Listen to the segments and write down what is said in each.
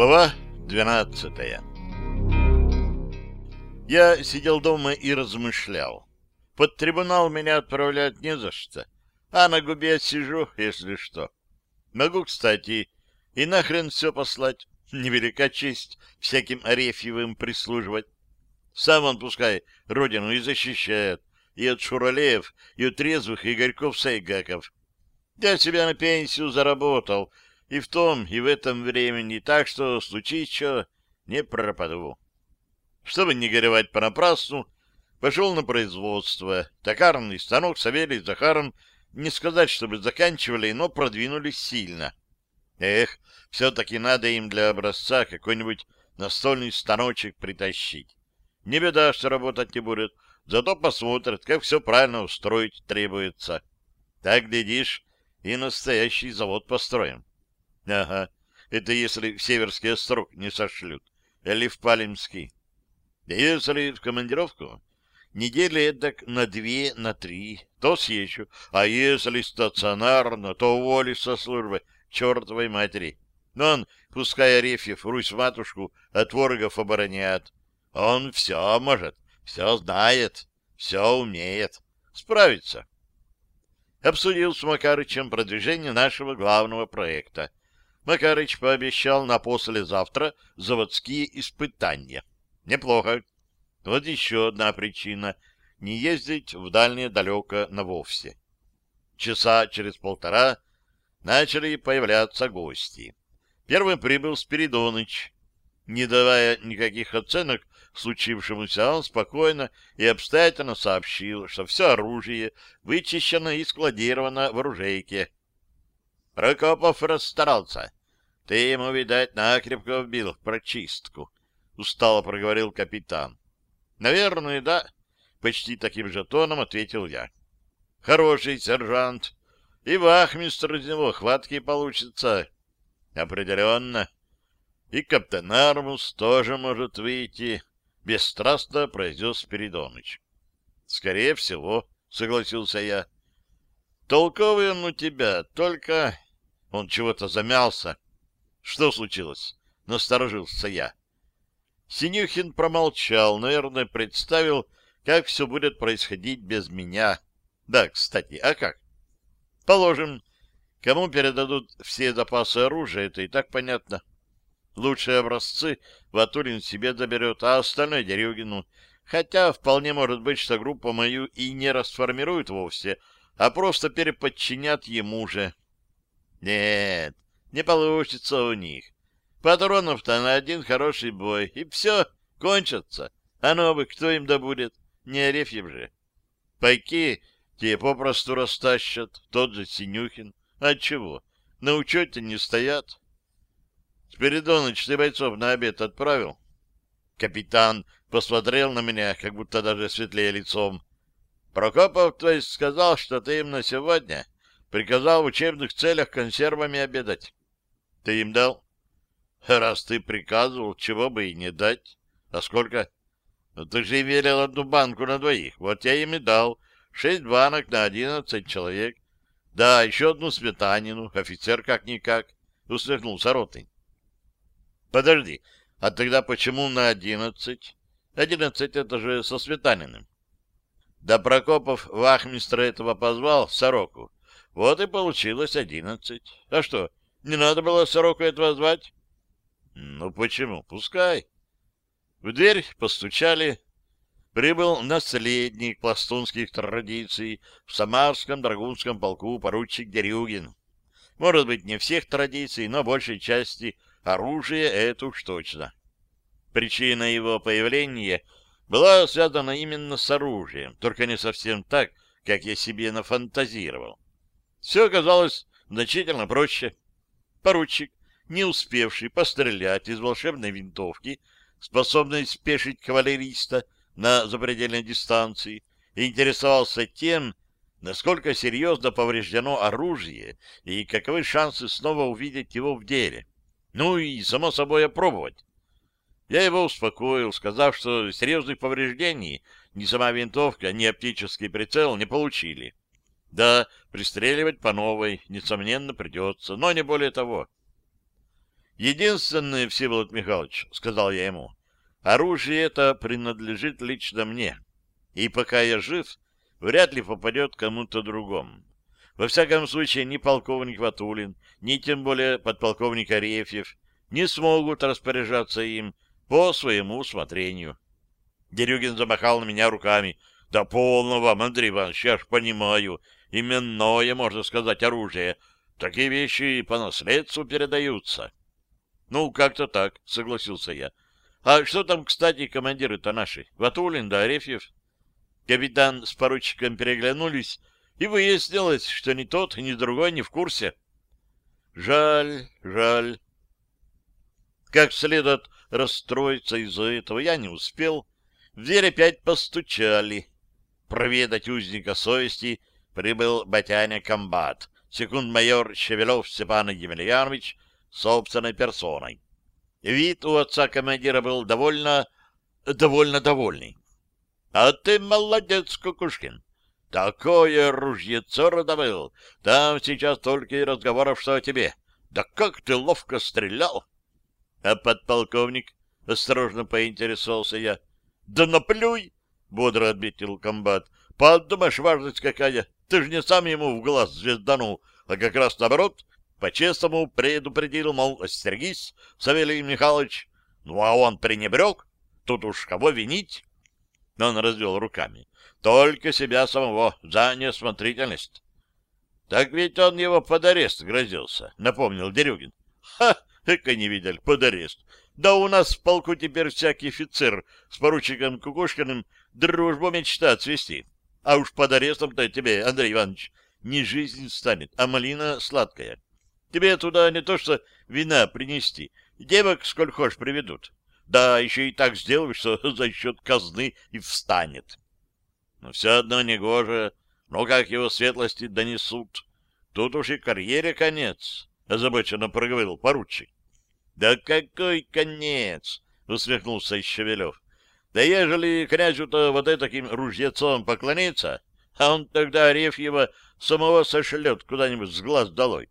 Глава 12 Я сидел дома и размышлял. Под трибунал меня отправлять не за что, а на губе сижу, если что. Могу, кстати, и нахрен все послать. Невелика честь всяким Арефьевым прислуживать. Сам он, пускай, родину и защищает, и от шуралеев, и от трезвых Игорьков-Сайгаков. Я себя на пенсию заработал, и в том, и в этом времени, так что, случись что, не пропаду. Чтобы не горевать понапрасну, пошел на производство. Токарный станок Савелий с Захаром, не сказать, чтобы заканчивали, но продвинулись сильно. Эх, все-таки надо им для образца какой-нибудь настольный станочек притащить. Не беда, что работать не будет, зато посмотрят, как все правильно устроить требуется. Так, глядишь, и настоящий завод построим. Ага, это если в Северский острог не сошлют, или в Палимский. Если в командировку, недели эдак на две, на три, то съезжу. А если стационарно, то уволюсь со службы чертовой матери. Но он, пускай Арефьев Русь-матушку от ворогов обороняет. Он все может, все знает, все умеет. Справится. Обсудил с Макарычем продвижение нашего главного проекта. Макарыч пообещал на послезавтра заводские испытания. Неплохо. Вот еще одна причина — не ездить в дальнее далеко на вовсе. Часа через полтора начали появляться гости. Первым прибыл Спиридоныч. Не давая никаких оценок случившемуся, он спокойно и обстоятельно сообщил, что все оружие вычищено и складировано в оружейке. Прокопов расстарался. Ты ему, видать, накрепко вбил прочистку, — устало проговорил капитан. — Наверное, да, — почти таким же тоном ответил я. — Хороший сержант. И вахмистр из него хваткий получится. — Определенно. И капитан Армус тоже может выйти, — бесстрастно произнес Спиридоныч. — Скорее всего, — согласился я. — Толковый он у тебя, только... Он чего-то замялся. Что случилось? Насторожился я. Синюхин промолчал, наверное, представил, как все будет происходить без меня. Да, кстати, а как? Положим, кому передадут все запасы оружия, это и так понятно. Лучшие образцы Ватулин себе заберет, а остальное Дерюгину. Хотя вполне может быть, что группу мою и не расформируют вовсе, а просто переподчинят ему же. Нет, не получится у них. Патронов-то на один хороший бой, и все, кончатся. А новых кто им добудет? Не Арефьев же. Пайки те попросту растащат, тот же Синюхин. Отчего? На учете не стоят. Спиридоныч, ты бойцов на обед отправил? Капитан посмотрел на меня, как будто даже светлее лицом. Прокопов, то есть, сказал, что ты им на сегодня приказал в учебных целях консервами обедать. Ты им дал? Раз ты приказывал, чего бы и не дать. А сколько? Ну, ты же велел одну банку на двоих. Вот я им и дал. Шесть банок на одиннадцать человек. Да, еще одну сметанину. Офицер как-никак. Усмехнулся Ротный. Подожди, а тогда почему на одиннадцать? Одиннадцать это же со сметаниным. Да Прокопов вахмистра этого позвал, сороку. Вот и получилось одиннадцать. А что, не надо было сороку этого звать? Ну почему? Пускай. В дверь постучали. Прибыл наследник пластунских традиций в Самарском драгунском полку поручик Дерюгин. Может быть, не всех традиций, но большей части оружия это уж точно. Причина его появления была связана именно с оружием, только не совсем так, как я себе нафантазировал. Все оказалось значительно проще. Поручик, не успевший пострелять из волшебной винтовки, способной спешить кавалериста на запредельной дистанции, интересовался тем, насколько серьезно повреждено оружие и каковы шансы снова увидеть его в деле. Ну и, само собой, опробовать. Я его успокоил, сказав, что серьезных повреждений ни сама винтовка, ни оптический прицел не получили. Да, пристреливать по новой, несомненно, придется, но не более того. Единственное, Всеволод Михайлович, — сказал я ему, — оружие это принадлежит лично мне, и пока я жив, вряд ли попадет кому-то другому. Во всяком случае, ни полковник Ватулин, ни тем более подполковник Арефьев не смогут распоряжаться им по своему усмотрению. Дерюгин замахал на меня руками. — Да полно вам, Андрей Иванович, я ж понимаю, именное, можно сказать, оружие. Такие вещи по наследству передаются. — Ну, как-то так, — согласился я. — А что там, кстати, командиры-то наши? Ватулин да Арефьев? Капитан с поручиком переглянулись, и выяснилось, что ни тот, ни другой не в курсе. Жаль, жаль. Как следует расстроиться из-за этого я не успел. В дверь опять постучали. Проведать узника совести прибыл Батяня Комбат, секунд-майор Щевелев Степан Емельянович собственной персоной. Вид у отца командира был довольно... довольно довольный. — А ты молодец, Кукушкин. Такое ружьецо родовыл. Там сейчас только и разговоров, что о тебе. Да как ты ловко стрелял! А подполковник? Осторожно поинтересовался я. Да наплюй! Бодро ответил комбат. Подумаешь, важность какая. Ты же не сам ему в глаз звезданул, а как раз наоборот, по-честному предупредил, мол, остерегись, Савелий Михайлович. Ну, а он пренебрег. Тут уж кого винить? Он развел руками. Только себя самого за неосмотрительность. — Так ведь он его под арест грозился, — напомнил Дерюгин. — Ха! Эка не видели, под арест. Да у нас в полку теперь всякий офицер с поручиком Кукушкиным дружбу мечтает свести. А уж под арестом-то тебе, Андрей Иванович, не жизнь станет, а малина сладкая. Тебе туда не то что вина принести, девок сколь хочешь приведут. Да, еще и так сделаешь, что за счет казны и встанет. Но все одно негоже. Но как его светлости донесут? Тут уж и карьере конец, — озабоченно проговорил поручик. — Да какой конец? — усмехнулся Щавелев. — Да ежели князю-то вот этаким ружьецом поклониться, а он тогда Арефьева самого сошлет куда-нибудь с глаз долой.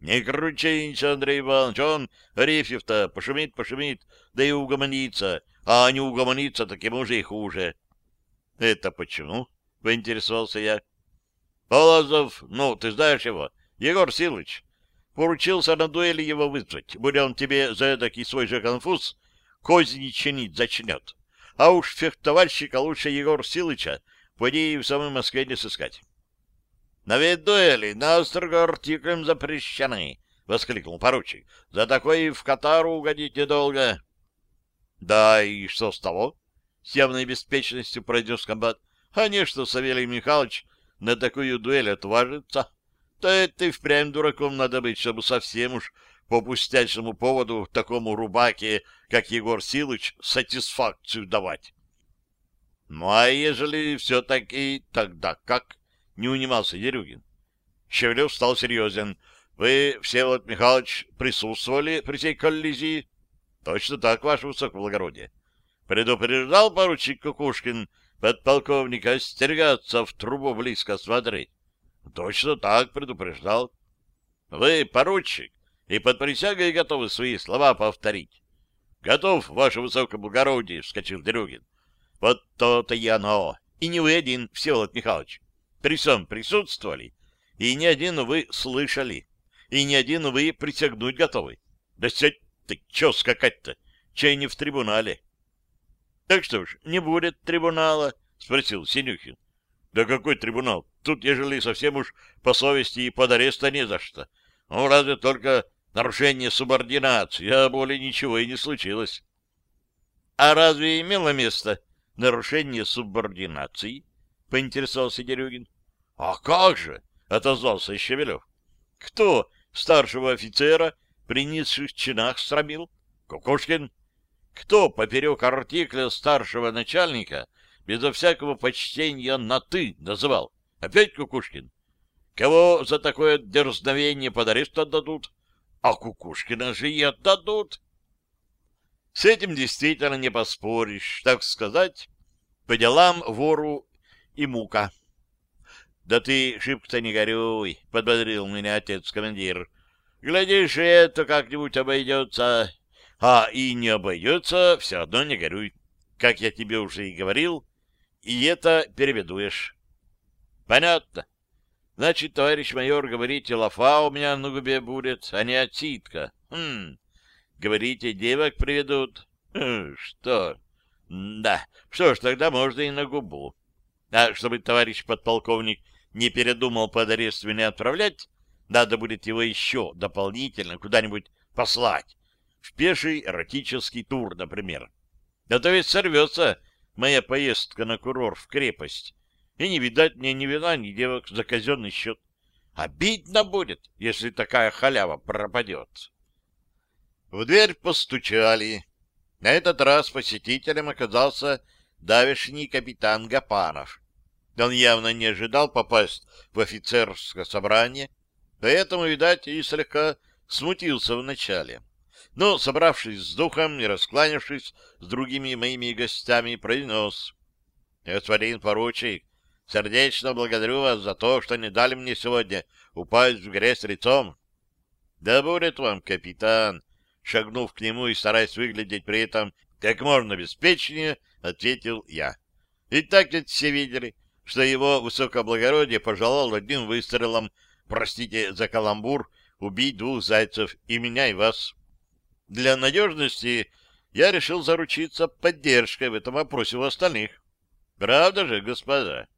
Не кручинься, Андрей Иванович, он, Арефьев-то, пошумит-пошумит, да и угомонится, а не угомонится, так ему же и хуже. — Это почему? — поинтересовался я. — Полозов, ну, ты знаешь его, Егор Силыч, поручился на дуэли его вызвать, будь он тебе за эдакий свой же конфуз козни чинить зачнет. А уж фехтовальщика лучше Егор Силыча поди в самой Москве не сыскать. — На ведь дуэли настрого артиклем запрещены, — воскликнул поручик. — За такое в Катару угодить недолго. — Да, и что с того? с явной беспечностью произнес комбат. А не что Савелий Михайлович на такую дуэль отважится. То это и впрямь дураком надо быть, чтобы совсем уж по пустячному поводу такому рубаке, как Егор Силыч, сатисфакцию давать. Ну, а ежели все-таки тогда как? Не унимался Дерюгин. Щевлев стал серьезен. Вы, Всеволод Михайлович, присутствовали при сей коллизии? Точно так, ваше высокоблагородие. Предупреждал поручик Кукушкин подполковника остерегаться в трубу близко смотреть. Точно так предупреждал. Вы, поручик, и под присягой готовы свои слова повторить. Готов, ваше высокоблагородие, вскочил Дерюгин. Вот то-то и оно. И не вы один, Всеволод Михайлович. При всем присутствовали, и ни один вы слышали, и ни один вы присягнуть готовы. Да сядь ты, чё скакать-то? Чай не в трибунале. — Так что ж, не будет трибунала? — спросил Синюхин. — Да какой трибунал? Тут, ежели совсем уж по совести и под ареста не за что. Ну, разве только нарушение субординации, а более ничего и не случилось. — А разве имело место нарушение субординации? — поинтересовался Дерюгин. — А как же? — отозвался Щевелев. — Кто старшего офицера при низших чинах срамил? — Кукушкин. — кто поперек артикля старшего начальника безо всякого почтения на «ты» называл? Опять Кукушкин? Кого за такое дерзновение под арест отдадут? А Кукушкина же и отдадут. С этим действительно не поспоришь, так сказать, по делам вору и мука. — Да ты шибко-то не горюй, — подбодрил меня отец-командир. — Глядишь, это как-нибудь обойдется. А и не обойдется, все одно не горюй. Как я тебе уже и говорил, и это переведуешь. Понятно. Значит, товарищ майор, говорите, лафа у меня на губе будет, а не отсидка. Хм. Говорите, девок приведут. Хм, что? Да. Что ж, тогда можно и на губу. А чтобы товарищ подполковник не передумал под арест меня отправлять, надо будет его еще дополнительно куда-нибудь послать. В пеший эротический тур, например. А то ведь сорвется моя поездка на курорт в крепость. И не видать мне ни вина, ни девок за казенный счет. Обидно будет, если такая халява пропадет. В дверь постучали. На этот раз посетителем оказался давешний капитан Гапанов. Он явно не ожидал попасть в офицерское собрание, Поэтому, видать, и слегка смутился вначале. Но, собравшись с духом и раскланявшись с другими моими гостями, произнес. — Господин поручик, сердечно благодарю вас за то, что не дали мне сегодня упасть в грязь лицом. — Да будет вам, капитан! — шагнув к нему и стараясь выглядеть при этом как можно беспечнее, ответил я. И так ведь все видели, что его высокоблагородие пожелал одним выстрелом простите за каламбур, убить двух зайцев, и меня, и вас. Для надежности я решил заручиться поддержкой в этом вопросе у остальных. Правда же, господа?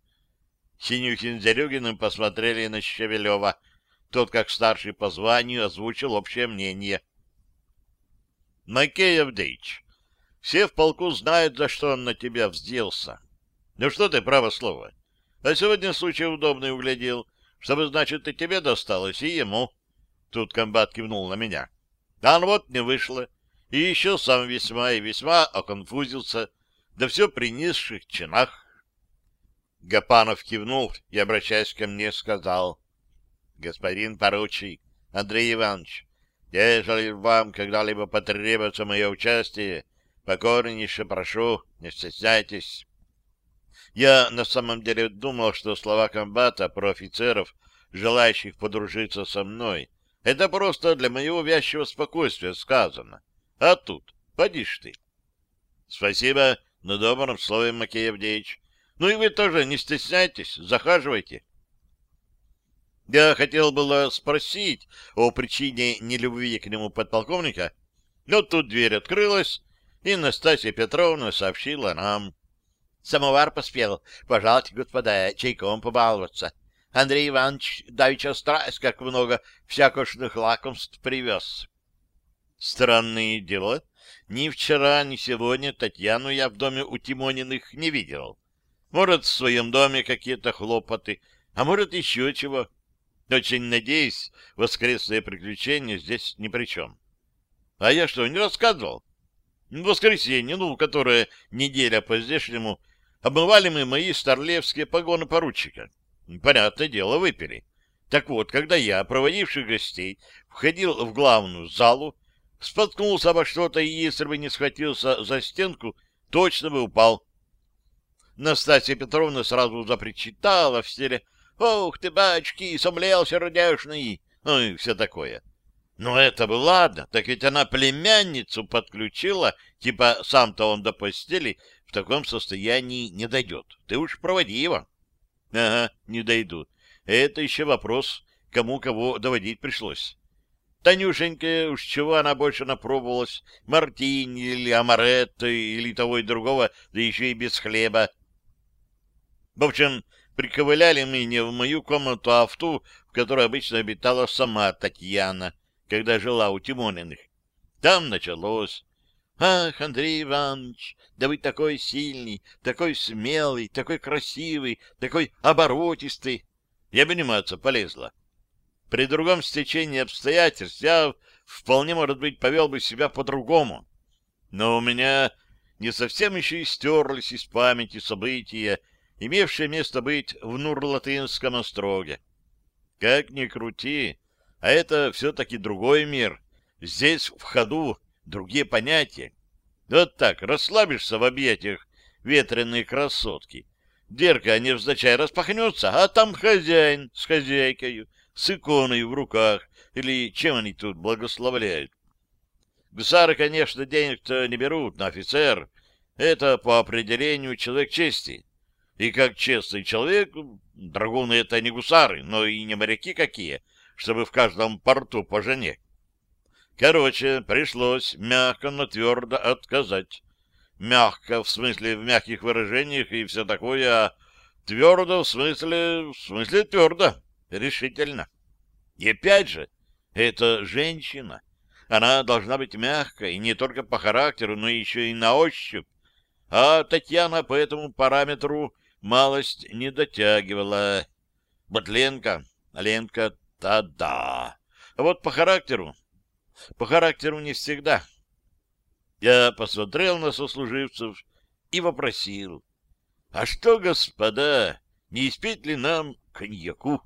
Синюхин с Дерюгиным посмотрели на Щавелева. Тот, как старший по званию, озвучил общее мнение. Макеев Дейч, все в полку знают, за что он на тебя взделся. Ну что ты, право слово. А сегодня случай удобный углядел чтобы, значит, и тебе досталось, и ему. Тут комбат кивнул на меня. А ну вот не вышло. И еще сам весьма и весьма оконфузился, да все при низших чинах. Гапанов кивнул и, обращаясь ко мне, сказал. — Господин поручик, Андрей Иванович, ежели вам когда-либо потребуется мое участие, покорнейше прошу, не стесняйтесь. Я на самом деле думал, что слова комбата про офицеров, желающих подружиться со мной, это просто для моего вязчего спокойствия сказано. А тут, поди ж ты. Спасибо на добром слове, Макей. Ну и вы тоже не стесняйтесь, захаживайте. Я хотел было спросить о причине нелюбви к нему подполковника, но тут дверь открылась, и Настасья Петровна сообщила нам, Самовар поспел. Пожалуйте, господа, чайком побаловаться. Андрей Иванович давеча страсть, как много всякошных лакомств привез. Странные дела. Ни вчера, ни сегодня Татьяну я в доме у Тимониных не видел. Может, в своем доме какие-то хлопоты, а может, еще чего. Очень надеюсь, воскресные приключения здесь ни при чем. А я что, не рассказывал? Воскресенье, ну, которое неделя по-здешнему, обмывали мы мои старлевские погоны поручика. Понятное дело, выпили. Так вот, когда я, проводивший гостей, входил в главную залу, споткнулся обо что-то, и если бы не схватился за стенку, точно бы упал. Настасья Петровна сразу запричитала в стиле «Ох ты, бачки, сомлел сердешный!» Ну и все такое. Но это бы ладно, так ведь она племянницу подключила, типа сам-то он до постели в таком состоянии не дойдет. Ты уж проводи его. Ага, не дойдут. Это еще вопрос, кому кого доводить пришлось. Танюшенька, уж чего она больше напробовалась, мартини или амаретто, или того и другого, да еще и без хлеба. В общем, приковыляли мы не в мою комнату, а в ту, в которой обычно обитала сама Татьяна, когда жила у Тимониных. Там началось. Ах, Андрей Иванович, да вы такой сильный, такой смелый, такой красивый, такой оборотистый. И обниматься полезла. При другом стечении обстоятельств я вполне, может быть, повел бы себя по-другому. Но у меня не совсем еще и стерлись из памяти события, имевшие место быть в Нурлатынском остроге. Как ни крути, а это все-таки другой мир. Здесь в ходу другие понятия. Вот так, расслабишься в объятиях ветреной красотки. Дверка невзначай распахнется, а там хозяин с хозяйкой, с иконой в руках, Или чем они тут благословляют? Гусары, конечно, денег-то не берут на офицер. Это по определению человек чести. И как честный человек, драгуны — это не гусары, но и не моряки какие, чтобы в каждом порту по жене. Короче, пришлось мягко, но твердо отказать. Мягко, в смысле, в мягких выражениях и все такое, а твердо, в смысле, в смысле твердо, решительно. И опять же, это женщина. Она должна быть мягкой, не только по характеру, но еще и на ощупь. А Татьяна по этому параметру малость не дотягивала. Вот Ленка, Ленка-то да. А вот по характеру, по характеру не всегда. Я посмотрел на сослуживцев и вопросил. — А что, господа, не испить ли нам коньяку? —